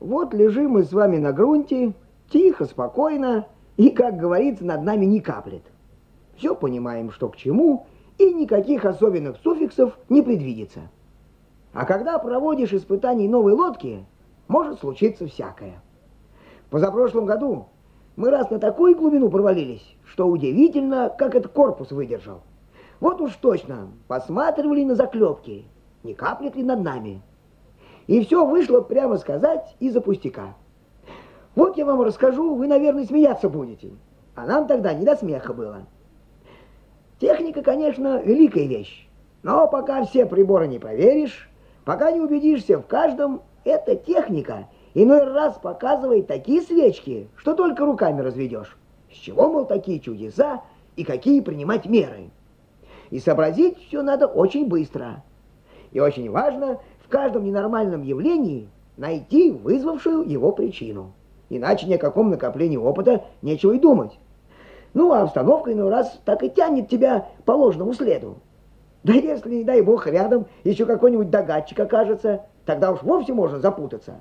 Вот лежим мы с вами на грунте, тихо, спокойно, и, как говорится, над нами не каплет. Все понимаем, что к чему, и никаких особенных суффиксов не предвидится. А когда проводишь испытаний новой лодки, может случиться всякое. Позапрошлом году мы раз на такую глубину провалились, что удивительно, как этот корпус выдержал. Вот уж точно, посматривали на заклепки, не каплет ли над нами. И все вышло, прямо сказать, из-за пустяка. Вот я вам расскажу, вы, наверное, смеяться будете. А нам тогда не до смеха было. Техника, конечно, великая вещь. Но пока все приборы не проверишь, пока не убедишься в каждом, эта техника иной раз показывает такие свечки, что только руками разведешь. С чего, мол, такие чудеса и какие принимать меры. И сообразить все надо очень быстро. И очень важно в каждом ненормальном явлении найти вызвавшую его причину. Иначе ни о каком накоплении опыта нечего и думать. Ну, а обстановка иной раз так и тянет тебя по ложному следу. Да если, не дай бог, рядом еще какой-нибудь догадчик окажется, тогда уж вовсе можно запутаться.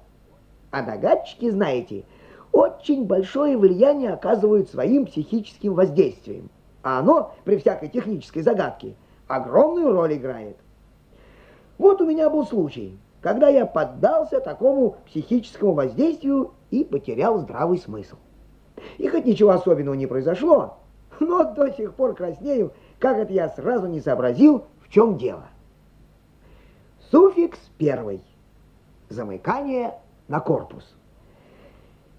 А догадчики, знаете, очень большое влияние оказывают своим психическим воздействием. А оно, при всякой технической загадке, огромную роль играет. Вот у меня был случай, когда я поддался такому психическому воздействию и потерял здравый смысл. И хоть ничего особенного не произошло, но до сих пор краснею, как это я сразу не сообразил, в чем дело. Суффикс первый. Замыкание на корпус.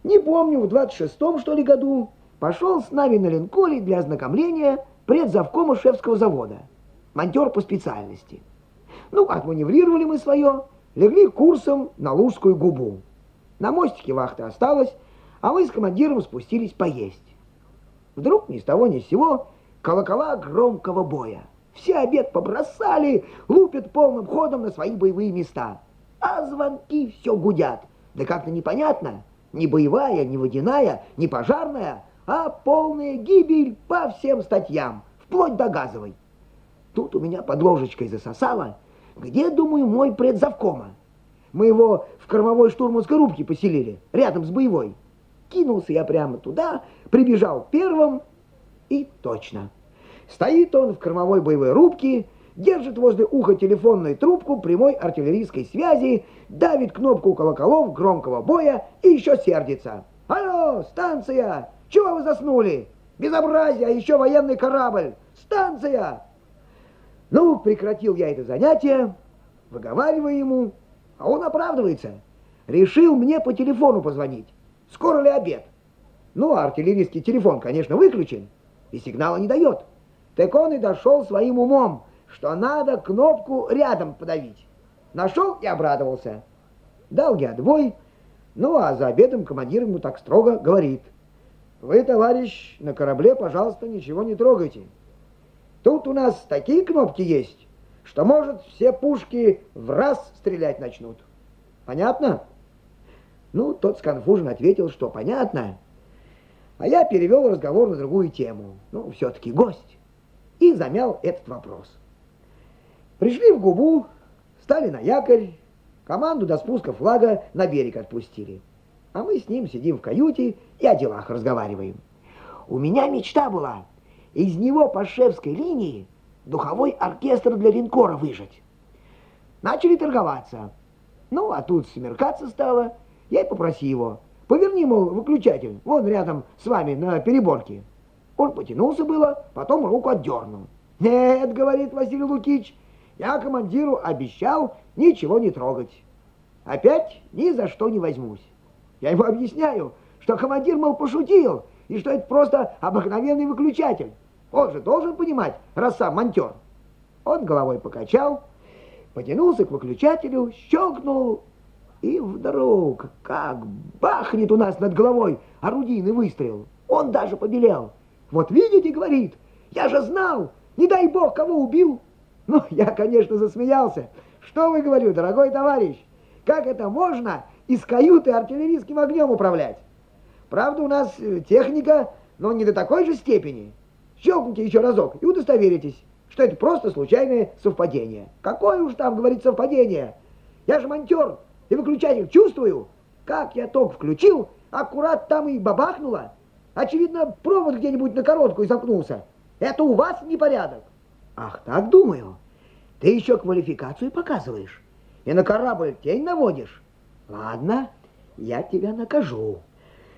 Не помню, в 26-м, что ли, году пошел с нами на линколе для ознакомления предзавкома шефского завода. Монтер по специальности. Ну, отманеврировали мы свое, легли курсом на Лужскую губу. На мостике вахта осталась, а мы с командиром спустились поесть. Вдруг ни с того ни с сего колокола громкого боя. Все обед побросали, лупят полным ходом на свои боевые места. А звонки все гудят. Да как-то непонятно. Ни боевая, ни водяная, ни пожарная, а полная гибель по всем статьям, вплоть до газовой. Тут у меня под ложечкой засосало. Где, думаю, мой предзавкома? Мы его в кормовой штурманской рубке поселили, рядом с боевой. Кинулся я прямо туда, прибежал первым, и точно. Стоит он в кормовой боевой рубке, держит возле уха телефонную трубку прямой артиллерийской связи, давит кнопку колоколов громкого боя и еще сердится. «Алло, станция! Чего вы заснули? Безобразие, а еще военный корабль! Станция!» Ну, прекратил я это занятие, выговариваю ему, а он оправдывается. Решил мне по телефону позвонить. Скоро ли обед? Ну, а артиллерийский телефон, конечно, выключен, и сигнала не дает. Так он и дошел своим умом, что надо кнопку рядом подавить. Нашел и обрадовался. Дал я отбой, ну, а за обедом командир ему так строго говорит. Вы, товарищ, на корабле, пожалуйста, ничего не трогайте. Тут у нас такие кнопки есть, что, может, все пушки в раз стрелять начнут. Понятно? Ну, тот сконфужен ответил, что понятно. А я перевел разговор на другую тему. Ну, все-таки гость. И замял этот вопрос. Пришли в губу, стали на якорь, команду до спуска флага на берег отпустили. А мы с ним сидим в каюте и о делах разговариваем. У меня мечта была из него по шефской линии духовой оркестр для линкора выжать. Начали торговаться. Ну, а тут смеркаться стало – я и попроси его. Поверни, мол, выключатель, вон рядом с вами на переборке. Он потянулся было, потом руку отдернул. Нет, говорит Василий Лукич, я командиру обещал ничего не трогать. Опять ни за что не возьмусь. Я ему объясняю, что командир, мол, пошутил, и что это просто обыкновенный выключатель. Он же должен понимать, раз сам монтер. Он головой покачал, потянулся к выключателю, щелкнул, и вдруг, как бахнет у нас над головой орудийный выстрел. Он даже побелел. Вот видите, говорит, я же знал, не дай бог, кого убил. Ну, я, конечно, засмеялся. Что вы, говорю, дорогой товарищ, как это можно из каюты артиллерийским огнем управлять? Правда, у нас э, техника, но не до такой же степени. Щелкните еще разок и удостоверитесь, что это просто случайное совпадение. Какое уж там, говорит, совпадение? Я же монтер, и выключатель чувствую. Как я ток включил, аккурат там и бабахнуло. Очевидно, провод где-нибудь на короткую замкнулся. Это у вас непорядок. Ах, так думаю. Ты еще квалификацию показываешь. И на корабль тень наводишь. Ладно, я тебя накажу.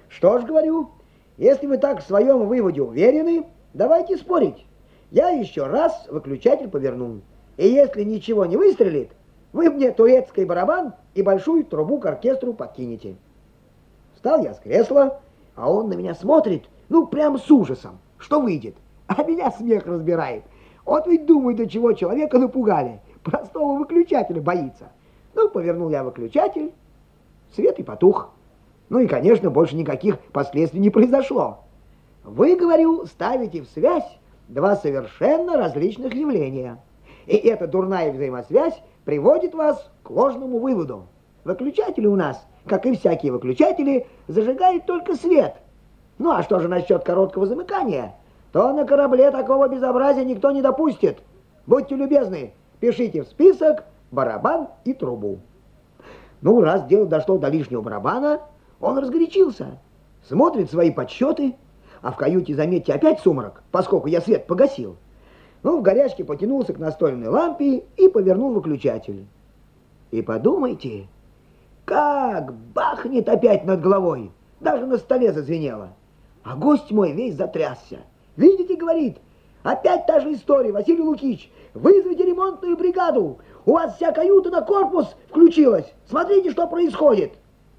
Что ж, говорю, если вы так в своем выводе уверены, давайте спорить. Я еще раз выключатель поверну. И если ничего не выстрелит, вы мне турецкий барабан и большую трубу к оркестру подкинете. Встал я с кресла, а он на меня смотрит, ну, прям с ужасом. Что выйдет? А меня смех разбирает. Вот ведь думаю, до чего человека напугали. Простого выключателя боится. Ну, повернул я выключатель, свет и потух. Ну и, конечно, больше никаких последствий не произошло. Вы, говорю, ставите в связь два совершенно различных явления. И эта дурная взаимосвязь приводит вас к ложному выводу. Выключатели у нас, как и всякие выключатели, зажигают только свет. Ну а что же насчет короткого замыкания? То на корабле такого безобразия никто не допустит. Будьте любезны, пишите в список барабан и трубу. Ну, раз дело дошло до лишнего барабана, он разгорячился, смотрит свои подсчеты, а в каюте, заметьте, опять сумрак, поскольку я свет погасил. Ну, в горячке потянулся к настольной лампе и повернул выключатель. И подумайте, как бахнет опять над головой, даже на столе зазвенело. А гость мой весь затрясся. Видите, говорит, опять та же история, Василий Лукич, вызовите ремонтную бригаду, у вас вся каюта на корпус включилась, смотрите, что происходит.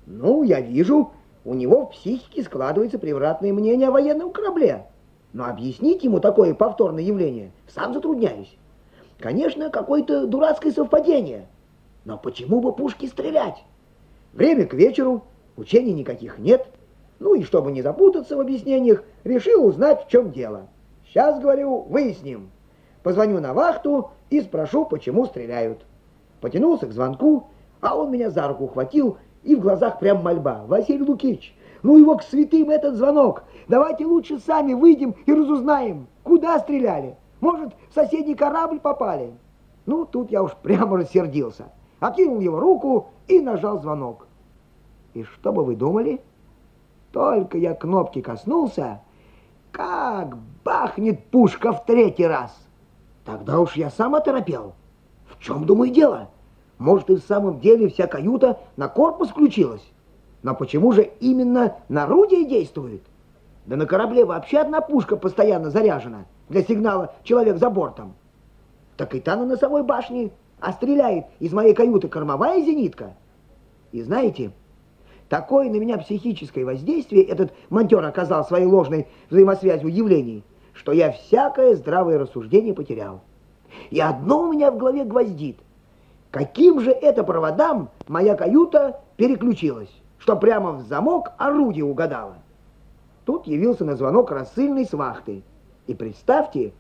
Ну, я вижу, у него в психике складывается превратное мнение о военном корабле. Но объяснить ему такое повторное явление сам затрудняюсь. Конечно, какое-то дурацкое совпадение. Но почему бы пушки стрелять? Время к вечеру, учений никаких нет. Ну и чтобы не запутаться в объяснениях, решил узнать, в чем дело. Сейчас, говорю, выясним. Позвоню на вахту и спрошу, почему стреляют. Потянулся к звонку, а он меня за руку ухватил, и в глазах прям мольба. Василий Лукич, ну его к святым этот звонок. Давайте лучше сами выйдем и разузнаем, куда стреляли. Может, в соседний корабль попали? Ну, тут я уж прямо рассердился. Окинул его руку и нажал звонок. И что бы вы думали? Только я кнопки коснулся, как бахнет пушка в третий раз. Тогда уж я сам оторопел. В чем, думаю, дело? Может, и в самом деле вся каюта на корпус включилась? Но почему же именно на орудие действует? Да на корабле вообще одна пушка постоянно заряжена для сигнала «человек за бортом». Так и та на носовой башне, а стреляет из моей каюты кормовая зенитка. И знаете, такое на меня психическое воздействие этот монтер оказал своей ложной взаимосвязью явлений, что я всякое здравое рассуждение потерял. И одно у меня в голове гвоздит. Каким же это проводам моя каюта переключилась? что прямо в замок орудие угадало. Тут явился на звонок рассыльный с вахты. И представьте,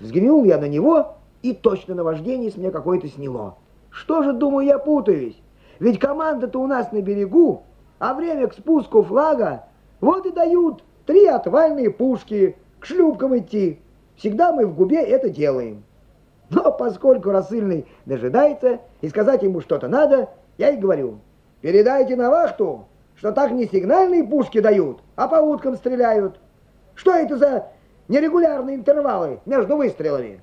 взглянул я на него, и точно на вождение с меня какое-то сняло. Что же, думаю, я путаюсь? Ведь команда-то у нас на берегу, а время к спуску флага вот и дают три отвальные пушки к шлюпкам идти. Всегда мы в губе это делаем. Но поскольку рассыльный дожидается и сказать ему что-то надо, я и говорю, Передайте на вахту, что так не сигнальные пушки дают, а по уткам стреляют. Что это за нерегулярные интервалы между выстрелами?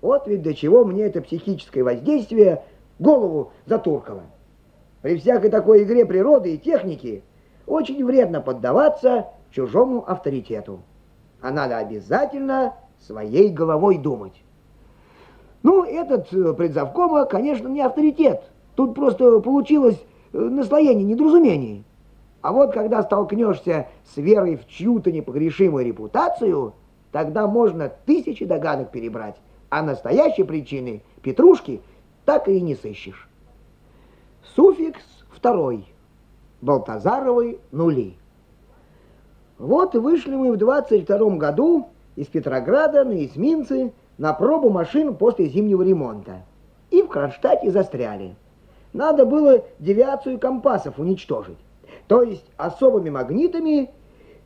Вот ведь до чего мне это психическое воздействие голову затуркало. При всякой такой игре природы и техники очень вредно поддаваться чужому авторитету. А надо обязательно своей головой думать. Ну, этот э, предзавкома, конечно, не авторитет. Тут просто получилось наслоение недоразумений. А вот когда столкнешься с верой в чью-то непогрешимую репутацию, тогда можно тысячи догадок перебрать, а настоящей причины петрушки так и не сыщешь. Суффикс второй. Балтазаровы нули. Вот вышли мы в 22 году из Петрограда на эсминцы на пробу машин после зимнего ремонта. И в Кронштадте застряли надо было девиацию компасов уничтожить, то есть особыми магнитами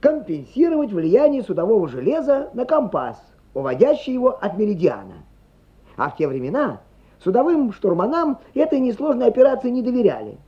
компенсировать влияние судового железа на компас, уводящий его от меридиана. А в те времена судовым штурманам этой несложной операции не доверяли.